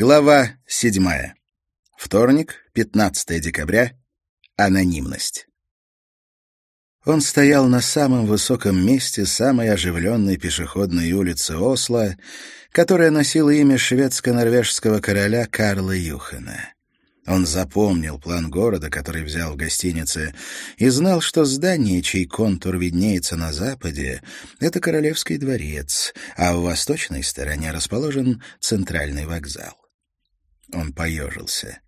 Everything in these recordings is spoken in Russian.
Глава седьмая. Вторник, 15 декабря. Анонимность. Он стоял на самом высоком месте самой оживленной пешеходной улицы Осло, которая носила имя шведско-норвежского короля Карла Юхана. Он запомнил план города, который взял в гостинице, и знал, что здание, чей контур виднеется на западе, — это Королевский дворец, а в восточной стороне расположен центральный вокзал. Он поежился.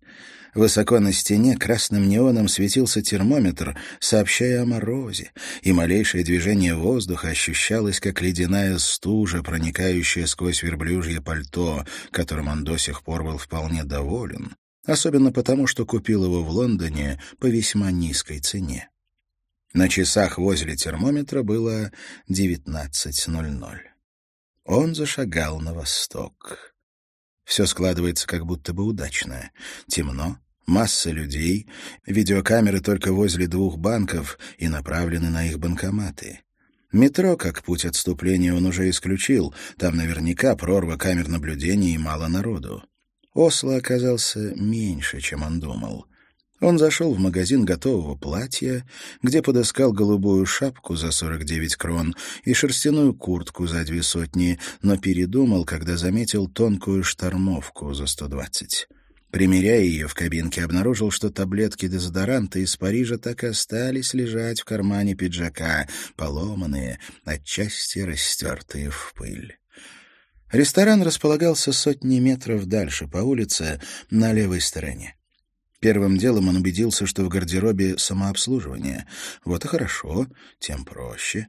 Высоко на стене красным неоном светился термометр, сообщая о морозе, и малейшее движение воздуха ощущалось, как ледяная стужа, проникающая сквозь верблюжье пальто, которым он до сих пор был вполне доволен, особенно потому, что купил его в Лондоне по весьма низкой цене. На часах возле термометра было 19.00. Он зашагал на восток. Все складывается как будто бы удачно. Темно, масса людей, видеокамеры только возле двух банков и направлены на их банкоматы. Метро, как путь отступления, он уже исключил. Там наверняка прорва камер наблюдения и мало народу. Осло оказался меньше, чем он думал. Он зашел в магазин готового платья, где подыскал голубую шапку за 49 крон и шерстяную куртку за две сотни, но передумал, когда заметил тонкую штормовку за 120. Примеряя ее в кабинке, обнаружил, что таблетки дезодоранта из Парижа так и остались лежать в кармане пиджака, поломанные, отчасти растертые в пыль. Ресторан располагался сотни метров дальше, по улице, на левой стороне. Первым делом он убедился, что в гардеробе самообслуживание. Вот и хорошо, тем проще.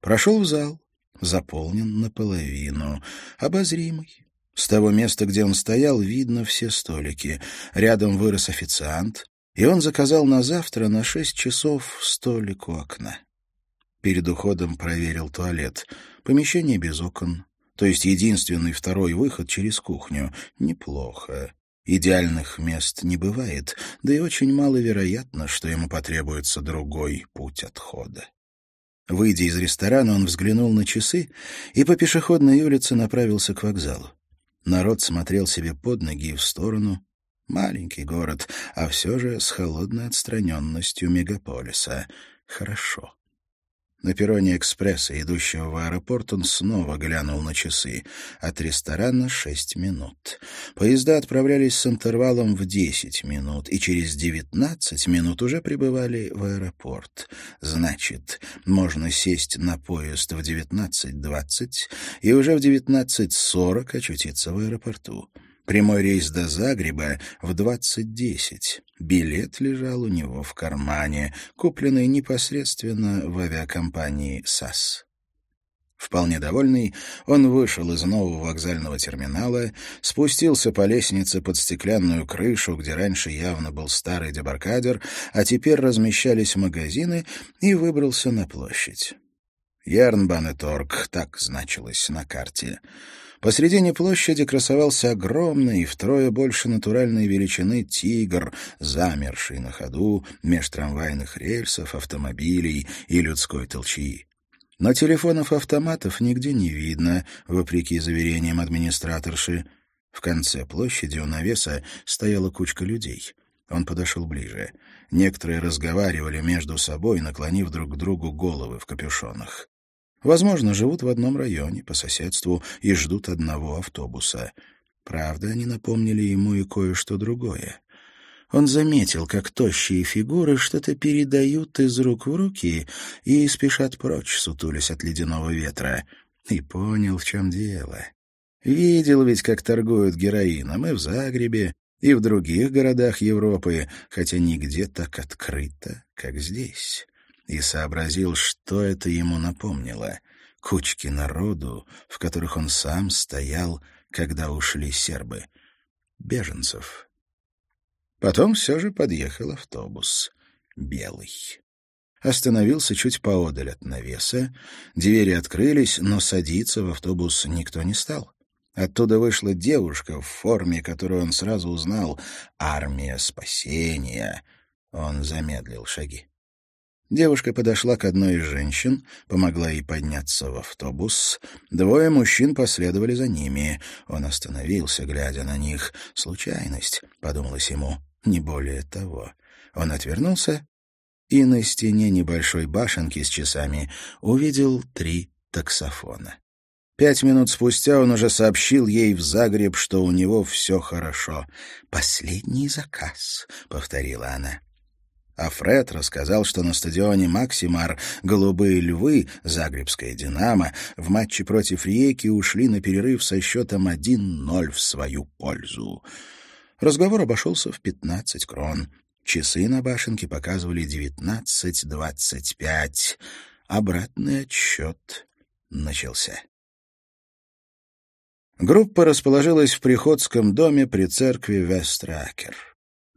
Прошел в зал. Заполнен наполовину. Обозримый. С того места, где он стоял, видно все столики. Рядом вырос официант, и он заказал на завтра на шесть часов столик у окна. Перед уходом проверил туалет. Помещение без окон, то есть единственный второй выход через кухню. Неплохо. Идеальных мест не бывает, да и очень маловероятно, что ему потребуется другой путь отхода. Выйдя из ресторана, он взглянул на часы и по пешеходной улице направился к вокзалу. Народ смотрел себе под ноги и в сторону. Маленький город, а все же с холодной отстраненностью мегаполиса. Хорошо. На перроне экспресса, идущего в аэропорт, он снова глянул на часы. От ресторана шесть минут. Поезда отправлялись с интервалом в десять минут, и через девятнадцать минут уже прибывали в аэропорт. Значит, можно сесть на поезд в девятнадцать двадцать и уже в девятнадцать сорок очутиться в аэропорту. Прямой рейс до Загреба в 20.10. Билет лежал у него в кармане, купленный непосредственно в авиакомпании САС. Вполне довольный, он вышел из нового вокзального терминала, спустился по лестнице под стеклянную крышу, где раньше явно был старый дебаркадер, а теперь размещались магазины, и выбрался на площадь. Ярнбанеторг, так значилось на карте. Посредине площади красовался огромный втрое больше натуральной величины тигр, замерший на ходу меж трамвайных рельсов, автомобилей и людской толчии. Но телефонов-автоматов нигде не видно, вопреки заверениям администраторши. В конце площади у навеса стояла кучка людей. Он подошел ближе. Некоторые разговаривали между собой, наклонив друг к другу головы в капюшонах. Возможно, живут в одном районе, по соседству, и ждут одного автобуса. Правда, они напомнили ему и кое-что другое. Он заметил, как тощие фигуры что-то передают из рук в руки и спешат прочь, сутулясь от ледяного ветра. И понял, в чем дело. Видел ведь, как торгуют героином и в Загребе, и в других городах Европы, хотя нигде так открыто, как здесь и сообразил, что это ему напомнило. Кучки народу, в которых он сам стоял, когда ушли сербы. Беженцев. Потом все же подъехал автобус. Белый. Остановился чуть поодаль от навеса. Двери открылись, но садиться в автобус никто не стал. Оттуда вышла девушка в форме, которую он сразу узнал. «Армия спасения». Он замедлил шаги. Девушка подошла к одной из женщин, помогла ей подняться в автобус. Двое мужчин последовали за ними. Он остановился, глядя на них. «Случайность», — подумалось ему, — «не более того». Он отвернулся и на стене небольшой башенки с часами увидел три таксофона. Пять минут спустя он уже сообщил ей в Загреб, что у него все хорошо. «Последний заказ», — повторила она. А Фред рассказал, что на стадионе «Максимар» «Голубые львы» Загребская «Динамо» в матче против Риеки ушли на перерыв со счетом 1-0 в свою пользу. Разговор обошелся в 15 крон. Часы на башенке показывали 19.25. Обратный отсчет начался. Группа расположилась в приходском доме при церкви Вестракер.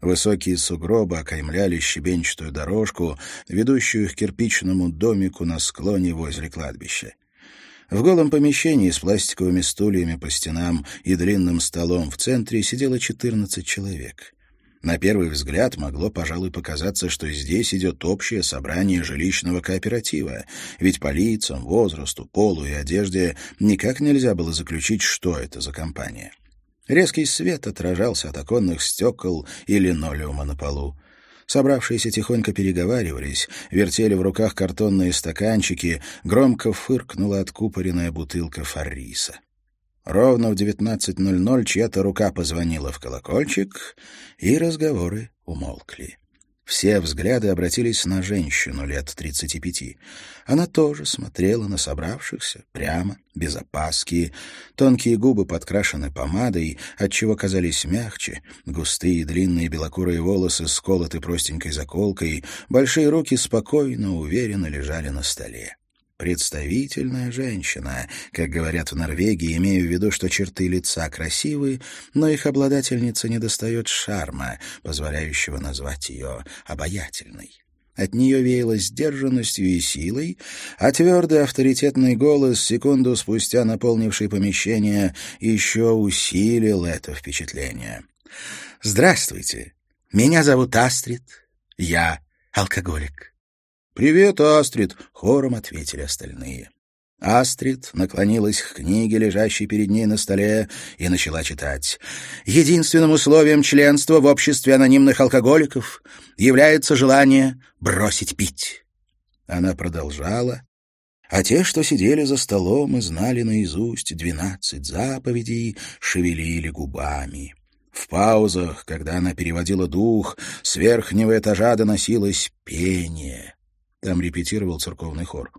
Высокие сугробы окаймляли щебенчатую дорожку, ведущую к кирпичному домику на склоне возле кладбища. В голом помещении с пластиковыми стульями по стенам и длинным столом в центре сидело 14 человек. На первый взгляд могло, пожалуй, показаться, что здесь идет общее собрание жилищного кооператива, ведь по лицам, возрасту, полу и одежде никак нельзя было заключить, что это за компания. Резкий свет отражался от оконных стекол и линолеума на полу. Собравшиеся тихонько переговаривались, вертели в руках картонные стаканчики, громко фыркнула откупоренная бутылка фарриса. Ровно в 19.00 чья-то рука позвонила в колокольчик, и разговоры умолкли. Все взгляды обратились на женщину лет тридцати пяти. Она тоже смотрела на собравшихся, прямо, без опаски. Тонкие губы подкрашены помадой, отчего казались мягче, густые длинные белокурые волосы сколоты простенькой заколкой, большие руки спокойно, уверенно лежали на столе. Представительная женщина, как говорят в Норвегии, имея в виду, что черты лица красивые, но их обладательница недостает шарма, позволяющего назвать ее обаятельной. От нее веяло сдержанностью и силой, а твердый авторитетный голос, секунду спустя наполнивший помещение, еще усилил это впечатление. «Здравствуйте. Меня зовут Астрид. Я алкоголик». «Привет, Астрид!» — хором ответили остальные. Астрид наклонилась к книге, лежащей перед ней на столе, и начала читать. «Единственным условием членства в обществе анонимных алкоголиков является желание бросить пить». Она продолжала, а те, что сидели за столом и знали наизусть двенадцать заповедей, шевелили губами. В паузах, когда она переводила дух, с верхнего этажа доносилось пение. Там репетировал церковный хор.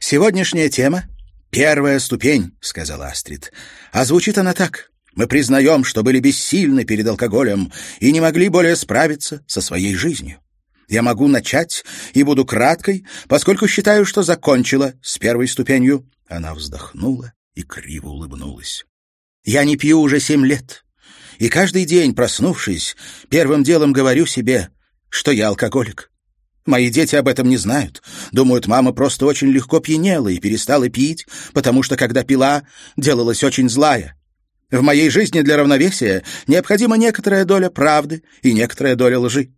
«Сегодняшняя тема — первая ступень», — сказала Астрид. «А звучит она так. Мы признаем, что были бессильны перед алкоголем и не могли более справиться со своей жизнью. Я могу начать и буду краткой, поскольку считаю, что закончила с первой ступенью». Она вздохнула и криво улыбнулась. «Я не пью уже семь лет, и каждый день, проснувшись, первым делом говорю себе, что я алкоголик. Мои дети об этом не знают. Думают, мама просто очень легко пьянела и перестала пить, потому что, когда пила, делалась очень злая. В моей жизни для равновесия необходима некоторая доля правды и некоторая доля лжи.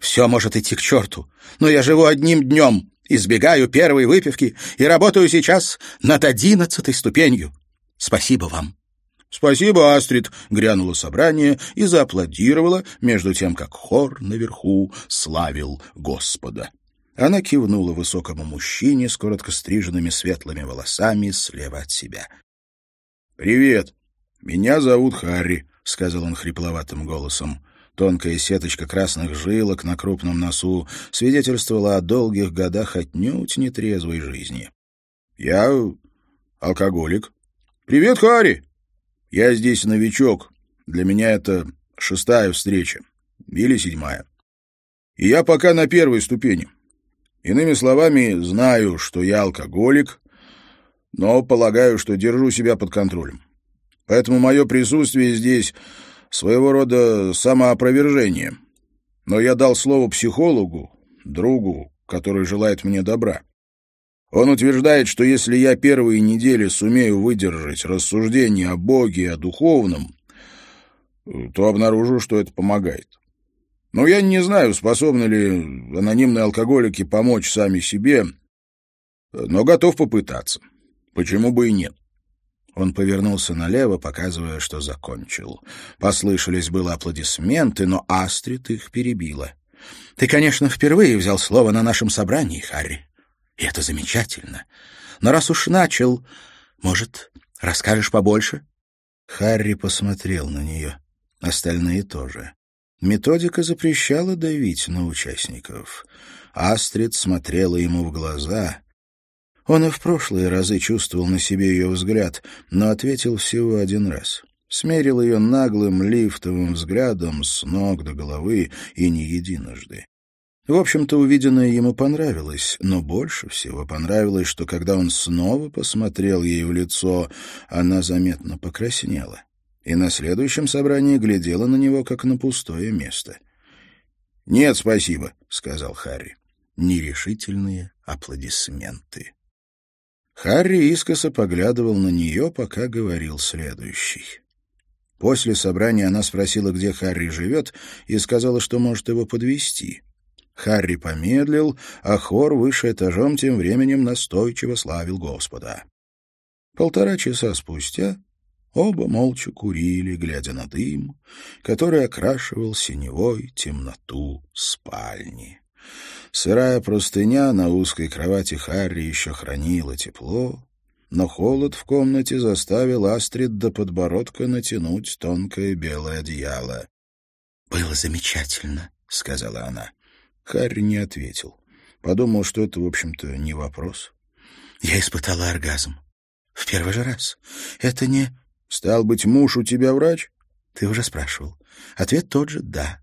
Все может идти к черту, но я живу одним днем, избегаю первой выпивки и работаю сейчас над одиннадцатой ступенью. Спасибо вам. «Спасибо, Астрид!» — грянуло собрание и зааплодировало, между тем, как хор наверху славил Господа. Она кивнула высокому мужчине с коротко стриженными светлыми волосами слева от себя. «Привет! Меня зовут Харри», — сказал он хрипловатым голосом. Тонкая сеточка красных жилок на крупном носу свидетельствовала о долгих годах отнюдь нетрезвой жизни. «Я алкоголик». «Привет, Харри! Я здесь новичок. Для меня это шестая встреча. Или седьмая. И я пока на первой ступени. Иными словами, знаю, что я алкоголик, но полагаю, что держу себя под контролем. Поэтому мое присутствие здесь своего рода самоопровержение. Но я дал слово психологу, другу, который желает мне добра. Он утверждает, что если я первые недели сумею выдержать рассуждения о Боге и о духовном, то обнаружу, что это помогает. Но я не знаю, способны ли анонимные алкоголики помочь сами себе, но готов попытаться. Почему бы и нет? Он повернулся налево, показывая, что закончил. Послышались было аплодисменты, но Астрид их перебила. «Ты, конечно, впервые взял слово на нашем собрании, Харри. И это замечательно. Но раз уж начал, может, расскажешь побольше?» Харри посмотрел на нее. Остальные тоже. Методика запрещала давить на участников. Астрид смотрела ему в глаза. Он и в прошлые разы чувствовал на себе ее взгляд, но ответил всего один раз. Смерил ее наглым лифтовым взглядом с ног до головы и не единожды. В общем-то, увиденное ему понравилось, но больше всего понравилось, что когда он снова посмотрел ей в лицо, она заметно покраснела и на следующем собрании глядела на него, как на пустое место. «Нет, спасибо», — сказал Харри. Нерешительные аплодисменты. Харри искоса поглядывал на нее, пока говорил следующий. После собрания она спросила, где Харри живет, и сказала, что может его подвести. Харри помедлил, а хор выше этажом тем временем настойчиво славил Господа. Полтора часа спустя Оба молча курили, глядя на дым, который окрашивал синевой темноту спальни. Сырая простыня на узкой кровати Харри еще хранила тепло, но холод в комнате заставил Астрид до подбородка натянуть тонкое белое одеяло. «Было замечательно», — сказала она. Харри не ответил. Подумал, что это, в общем-то, не вопрос. «Я испытала оргазм. В первый же раз. Это не...» Стал быть, муж у тебя врач? Ты уже спрашивал. Ответ тот же «да».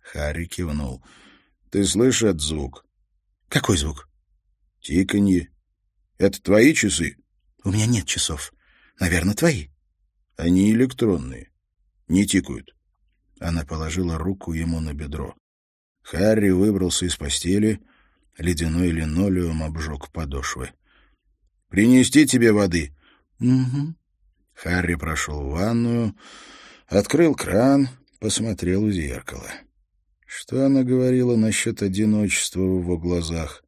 Харри кивнул. Ты слышишь этот звук? Какой звук? Тиканье. Это твои часы? У меня нет часов. Наверное, твои. Они электронные. Не тикают. Она положила руку ему на бедро. Харри выбрался из постели. Ледяной линолеум обжег подошвы. «Принести тебе воды?» «Угу». Харри прошел в ванную, открыл кран, посмотрел в зеркало. Что она говорила насчет одиночества в его глазах?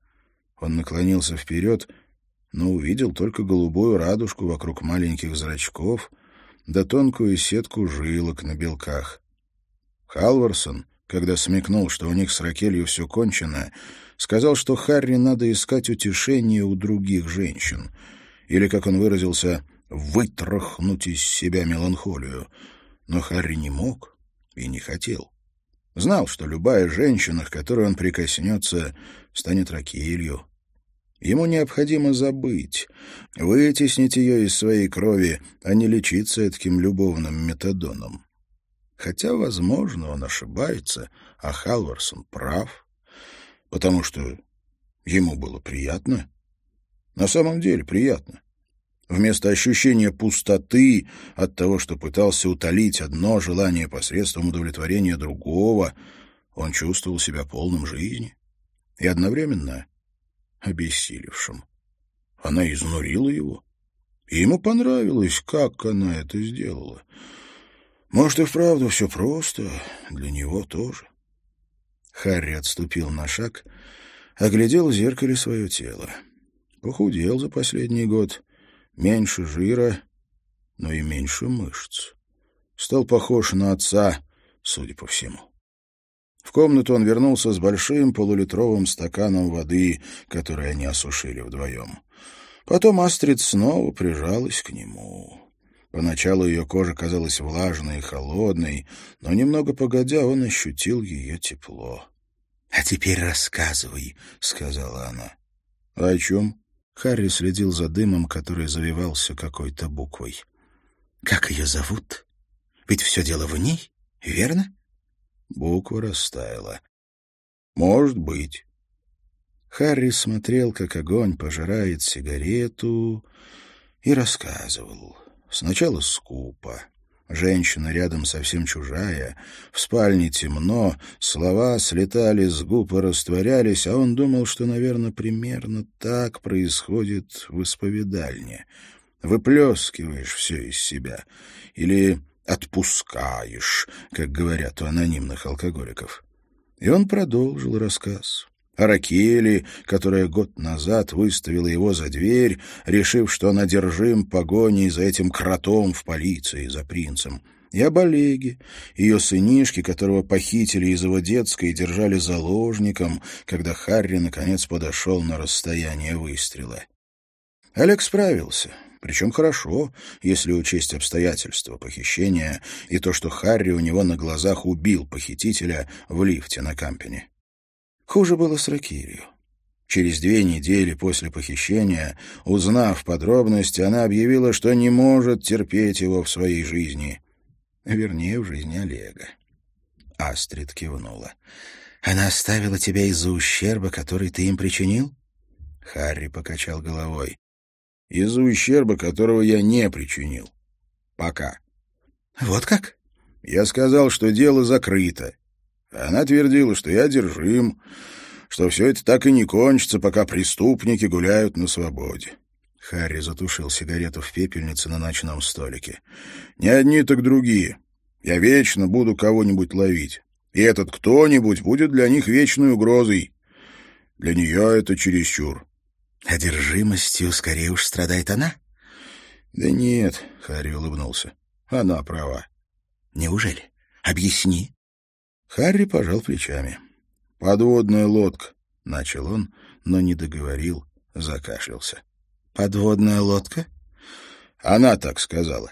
Он наклонился вперед, но увидел только голубую радужку вокруг маленьких зрачков да тонкую сетку жилок на белках. Халварсон, когда смекнул, что у них с Ракелью все кончено, сказал, что Харри надо искать утешение у других женщин. Или, как он выразился, вытрахнуть из себя меланхолию. Но Харри не мог и не хотел. Знал, что любая женщина, к которой он прикоснется, станет Ракелью. Ему необходимо забыть, вытеснить ее из своей крови, а не лечиться таким любовным метадоном. Хотя, возможно, он ошибается, а Халварсон прав, потому что ему было приятно. На самом деле приятно. Вместо ощущения пустоты от того, что пытался утолить одно желание посредством удовлетворения другого, он чувствовал себя полным жизни и одновременно обессилевшим. Она изнурила его, и ему понравилось, как она это сделала. Может, и вправду все просто, для него тоже. Харри отступил на шаг, оглядел в зеркале свое тело. Похудел за последний год — Меньше жира, но и меньше мышц. Стал похож на отца, судя по всему. В комнату он вернулся с большим полулитровым стаканом воды, который они осушили вдвоем. Потом Астрид снова прижалась к нему. Поначалу ее кожа казалась влажной и холодной, но немного погодя он ощутил ее тепло. — А теперь рассказывай, — сказала она. — О чем? Харри следил за дымом, который завивался какой-то буквой. «Как ее зовут? Ведь все дело в ней, верно?» Буква растаяла. «Может быть». Харри смотрел, как огонь пожирает сигарету, и рассказывал. Сначала скупо, Женщина рядом совсем чужая. В спальне темно, слова слетали с губ и растворялись, а он думал, что, наверное, примерно так происходит в исповедальне. Выплескиваешь все из себя. Или отпускаешь, как говорят у анонимных алкоголиков. И он продолжил рассказ. О Ракеле, которая год назад выставила его за дверь, решив, что он одержим погоней за этим кротом в полиции, за принцем. И об Олеге, ее сынишке, которого похитили из его детской и держали заложником, когда Харри наконец подошел на расстояние выстрела. Олег справился, причем хорошо, если учесть обстоятельства похищения и то, что Харри у него на глазах убил похитителя в лифте на Кампине. Хуже было с Ракирью. Через две недели после похищения, узнав подробности, она объявила, что не может терпеть его в своей жизни. Вернее, в жизни Олега. Астрид кивнула. «Она оставила тебя из-за ущерба, который ты им причинил?» Харри покачал головой из-за ущерба, которого я не причинил. Пока. Вот как? Я сказал, что дело закрыто. Она твердила, что я держим, что все это так и не кончится, пока преступники гуляют на свободе. Харри затушил сигарету в пепельнице на ночном столике. «Не одни, так другие. Я вечно буду кого-нибудь ловить. И этот кто-нибудь будет для них вечной угрозой. Для нее это чересчур. Одержимостью скорее уж страдает она? Да нет, Харри улыбнулся. Она права. Неужели? Объясни. Харри пожал плечами. Подводная лодка, начал он, но не договорил, закашлялся. Подводная лодка? Она так сказала.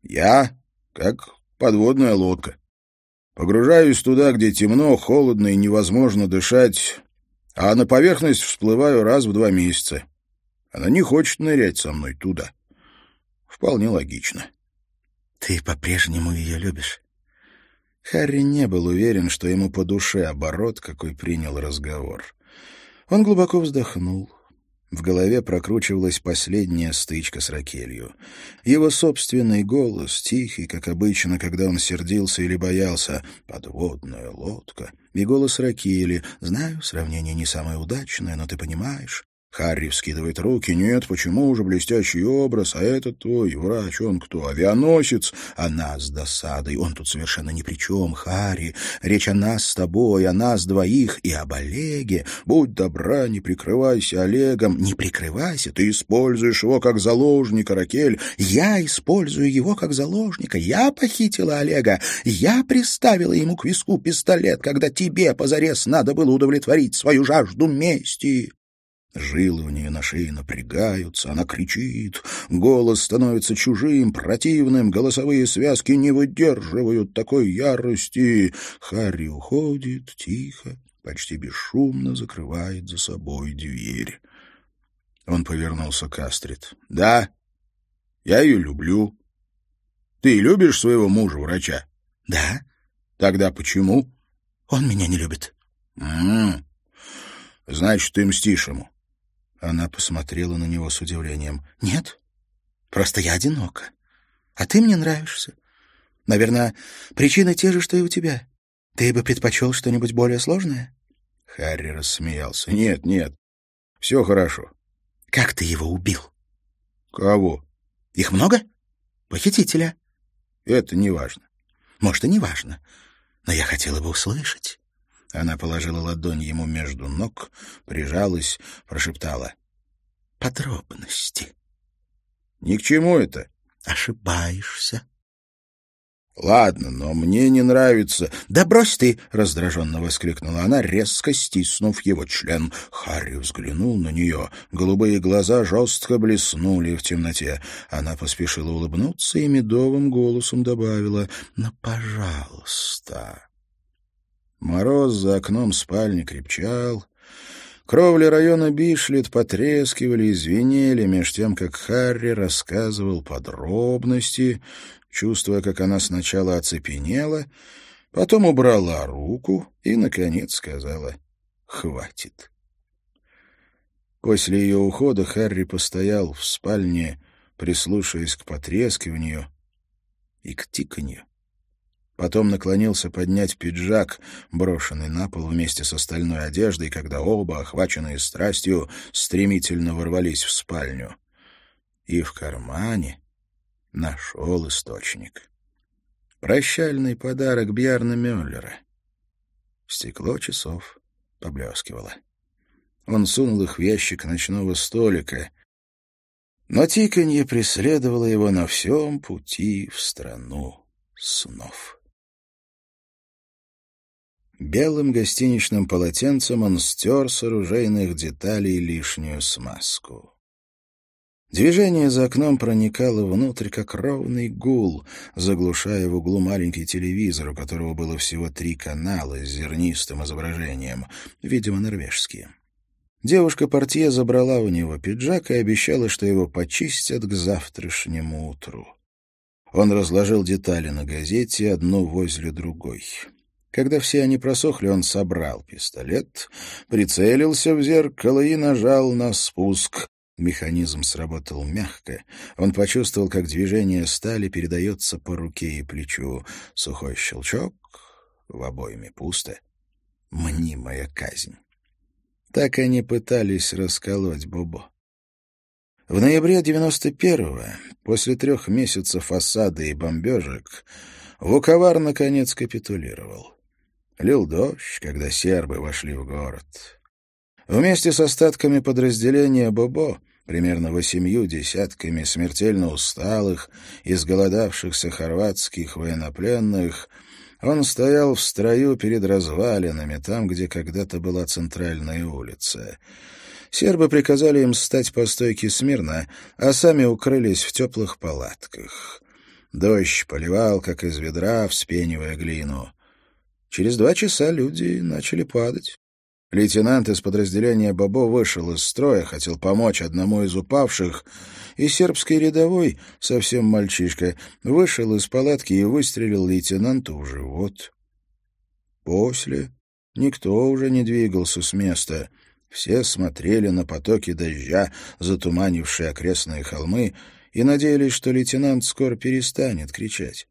Я как подводная лодка. Погружаюсь туда, где темно, холодно и невозможно дышать, а на поверхность всплываю раз в два месяца. Она не хочет нырять со мной туда. Вполне логично. Ты по-прежнему ее любишь? Харри не был уверен, что ему по душе оборот, какой принял разговор. Он глубоко вздохнул. В голове прокручивалась последняя стычка с Ракелью. Его собственный голос, тихий, как обычно, когда он сердился или боялся, «подводная лодка», и голос Ракели, «знаю, сравнение не самое удачное, но ты понимаешь, Харри вскидывает руки. «Нет, почему же блестящий образ? А этот твой врач, он кто? Авианосец?» «А нас с досадой. Он тут совершенно ни при чем, Харри. Речь о нас с тобой, о нас двоих и об Олеге. Будь добра, не прикрывайся Олегом. Не прикрывайся, ты используешь его как заложника, Ракель. Я использую его как заложника. Я похитила Олега. Я приставила ему к виску пистолет, когда тебе позарез надо было удовлетворить свою жажду мести». Жилы у нее на шее напрягаются, она кричит, голос становится чужим, противным, голосовые связки не выдерживают такой ярости. Харри уходит тихо, почти бесшумно закрывает за собой дверь. Он повернулся к Астрид. — Да, я ее люблю. Ты любишь своего мужа-врача? — Да. — Тогда почему? — Он меня не любит. — Значит, ты мстишь ему. Она посмотрела на него с удивлением. «Нет, просто я одинока. А ты мне нравишься. Наверное, причины те же, что и у тебя. Ты бы предпочел что-нибудь более сложное?» Харри рассмеялся. «Нет, нет, все хорошо». «Как ты его убил?» «Кого?» «Их много? Похитителя?» «Это не важно». «Может, и не важно, но я хотела бы услышать». Она положила ладонь ему между ног, прижалась, прошептала. «Подробности». «Ни к чему это». «Ошибаешься». «Ладно, но мне не нравится». «Да брось ты!» — раздраженно воскликнула она, резко стиснув его член. Харри взглянул на нее. Голубые глаза жестко блеснули в темноте. Она поспешила улыбнуться и медовым голосом добавила «Ну, пожалуйста». Мороз за окном спальни крепчал. Кровли района Бишлет потрескивали и звенели, меж тем, как Харри рассказывал подробности, чувствуя, как она сначала оцепенела, потом убрала руку и, наконец, сказала «хватит». После ее ухода Харри постоял в спальне, прислушиваясь к потрескиванию и к тиканью. Потом наклонился поднять пиджак, брошенный на пол вместе с остальной одеждой, когда оба, охваченные страстью, стремительно ворвались в спальню. И в кармане нашел источник. Прощальный подарок Бьярна Мюллера. Стекло часов поблескивало. Он сунул их в ящик ночного столика, но тиканье преследовало его на всем пути в страну снов. Белым гостиничным полотенцем он стер с оружейных деталей лишнюю смазку. Движение за окном проникало внутрь, как ровный гул, заглушая в углу маленький телевизор, у которого было всего три канала с зернистым изображением, видимо, норвежские. Девушка-портье забрала у него пиджак и обещала, что его почистят к завтрашнему утру. Он разложил детали на газете, одну возле другой. Когда все они просохли, он собрал пистолет, прицелился в зеркало и нажал на спуск. Механизм сработал мягко. Он почувствовал, как движение стали передается по руке и плечу. Сухой щелчок, в обойме пусто. Мнимая казнь. Так они пытались расколоть Бобо. В ноябре 91-го, после трех месяцев осады и бомбежек, Вуковар наконец капитулировал. Лил дождь, когда сербы вошли в город. Вместе с остатками подразделения Бобо, примерно восемью десятками смертельно усталых, изголодавшихся хорватских военнопленных, он стоял в строю перед развалинами, там, где когда-то была центральная улица. Сербы приказали им стать по стойке смирно, а сами укрылись в теплых палатках. Дождь поливал, как из ведра, вспенивая глину. Через два часа люди начали падать. Лейтенант из подразделения Бабо вышел из строя, хотел помочь одному из упавших, и сербский рядовой, совсем мальчишка, вышел из палатки и выстрелил лейтенанту в живот. После никто уже не двигался с места. Все смотрели на потоки дождя, затуманившие окрестные холмы, и надеялись, что лейтенант скоро перестанет кричать.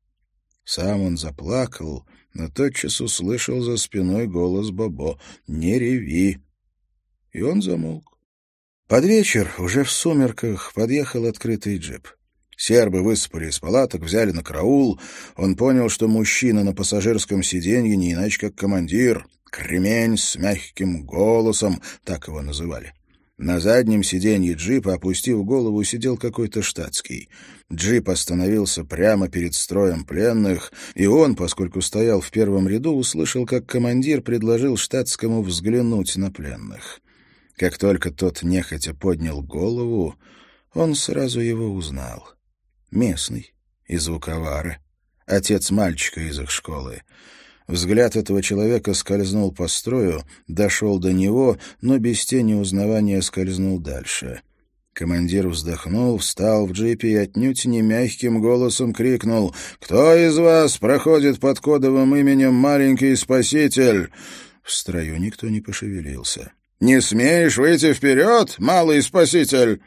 Сам он заплакал, но тотчас услышал за спиной голос Бобо «Не реви!» И он замолк. Под вечер, уже в сумерках, подъехал открытый джип. Сербы высыпали из палаток, взяли на караул. Он понял, что мужчина на пассажирском сиденье не иначе как командир. Кремень с мягким голосом, так его называли. На заднем сиденье джипа, опустив голову, сидел какой-то штатский. Джип остановился прямо перед строем пленных, и он, поскольку стоял в первом ряду, услышал, как командир предложил штатскому взглянуть на пленных. Как только тот нехотя поднял голову, он сразу его узнал. Местный, из Вуковары, отец мальчика из их школы. Взгляд этого человека скользнул по строю, дошел до него, но без тени узнавания скользнул дальше. Командир вздохнул, встал в джипе и отнюдь не мягким голосом крикнул «Кто из вас проходит под кодовым именем «Маленький спаситель»?» В строю никто не пошевелился. «Не смеешь выйти вперед, малый спаситель?»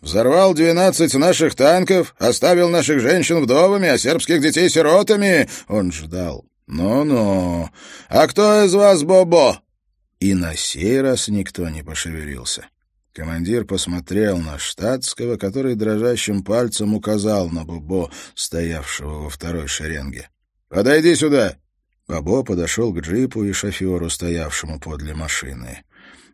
Взорвал двенадцать наших танков, оставил наших женщин вдовами, а сербских детей сиротами. Он ждал. «Ну-ну. А кто из вас Бобо?» И на сей раз никто не пошевелился. Командир посмотрел на штатского, который дрожащим пальцем указал на Бобо, стоявшего во второй шеренге. «Подойди сюда!» Бобо подошел к джипу и шоферу, стоявшему подле машины.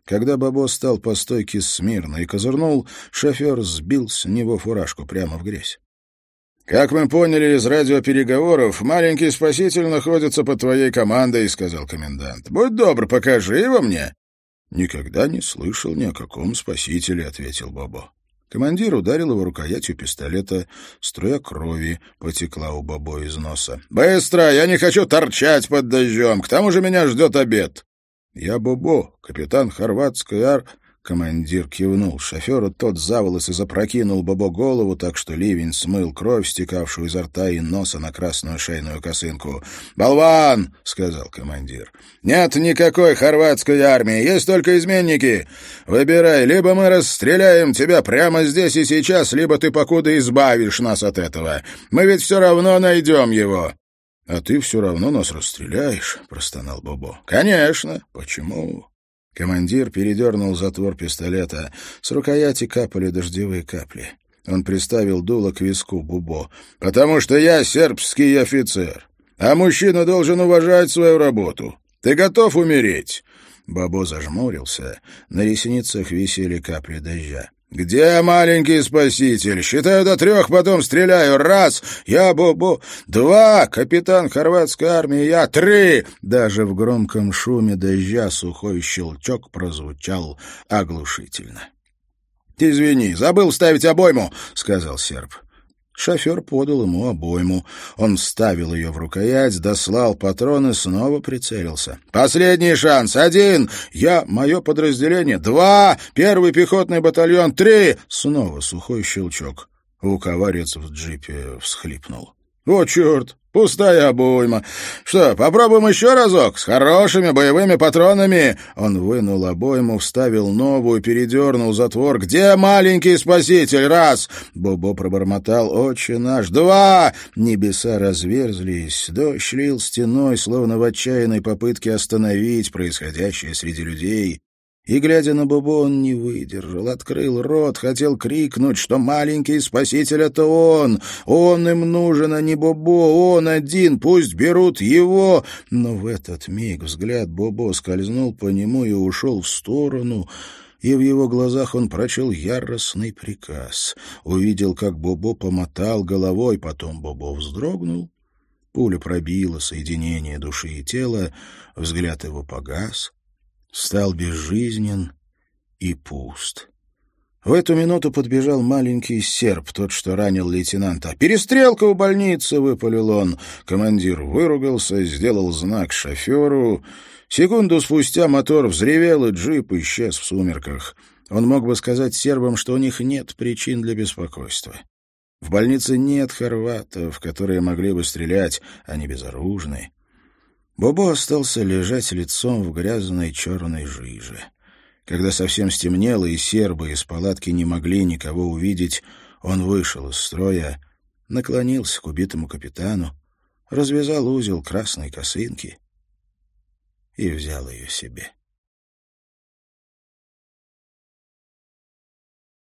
Когда Бобо стал по стойке смирно и козырнул, шофер сбил с него фуражку прямо в грязь. «Как мы поняли из радиопереговоров, маленький спаситель находится под твоей командой», — сказал комендант. «Будь добр, покажи его мне». «Никогда не слышал ни о каком спасителе», — ответил Бобо. Командир ударил его рукоятью пистолета. Струя крови потекла у Бобо из носа. «Быстро! Я не хочу торчать под дождем! К тому же меня ждет обед!» «Я Бобо, капитан хорватской ар...» Командир кивнул шоферу, тот за волосы запрокинул Бобо голову, так что ливень смыл кровь, стекавшую изо рта и носа на красную шейную косынку. «Болван!» — сказал командир. «Нет никакой хорватской армии, есть только изменники. Выбирай, либо мы расстреляем тебя прямо здесь и сейчас, либо ты покуда избавишь нас от этого. Мы ведь все равно найдем его». «А ты все равно нас расстреляешь», — простонал Бобо. «Конечно. Почему?» Командир передернул затвор пистолета. С рукояти капали дождевые капли. Он приставил дуло к виску Бубо. «Потому что я сербский офицер, а мужчина должен уважать свою работу. Ты готов умереть?» Бабо зажмурился, на ресницах висели капли дождя. «Где маленький спаситель? Считаю до трех, потом стреляю. Раз, я Бобо. Два, капитан хорватской армии, я. Три!» Даже в громком шуме дождя сухой щелчок прозвучал оглушительно. «Извини, забыл ставить обойму», — сказал серб. Шофер подал ему обойму. Он вставил ее в рукоять, дослал патроны, снова прицелился. «Последний шанс! Один! Я, мое подразделение! Два! Первый пехотный батальон! Три!» Снова сухой щелчок. Луковарец в джипе всхлипнул. «О, черт! Пустая обойма. Что, попробуем еще разок? С хорошими боевыми патронами?» Он вынул обойму, вставил новую, передернул затвор. «Где маленький спаситель? Раз!» Бобо пробормотал. «Отче наш! Два!» Небеса разверзлись. Дождь лил стеной, словно в отчаянной попытке остановить происходящее среди людей. И, глядя на Бобо, он не выдержал, открыл рот, хотел крикнуть, что маленький спаситель — это он, он им нужен, а не Бобо, он один, пусть берут его. Но в этот миг взгляд Бобо скользнул по нему и ушел в сторону, и в его глазах он прочел яростный приказ. Увидел, как Бобо помотал головой, потом Бобо вздрогнул. Пуля пробила соединение души и тела, взгляд его погас — стал безжизнен и пуст. В эту минуту подбежал маленький серб, тот, что ранил лейтенанта. «Перестрелка у больницы!» — выпалил он. Командир выругался, сделал знак шоферу. Секунду спустя мотор взревел, и джип исчез в сумерках. Он мог бы сказать сербам, что у них нет причин для беспокойства. В больнице нет хорватов, которые могли бы стрелять, они безоружны. Бобо остался лежать лицом в грязной черной жиже. Когда совсем стемнело и сербы из палатки не могли никого увидеть, он вышел из строя, наклонился к убитому капитану, развязал узел красной косынки и взял ее себе.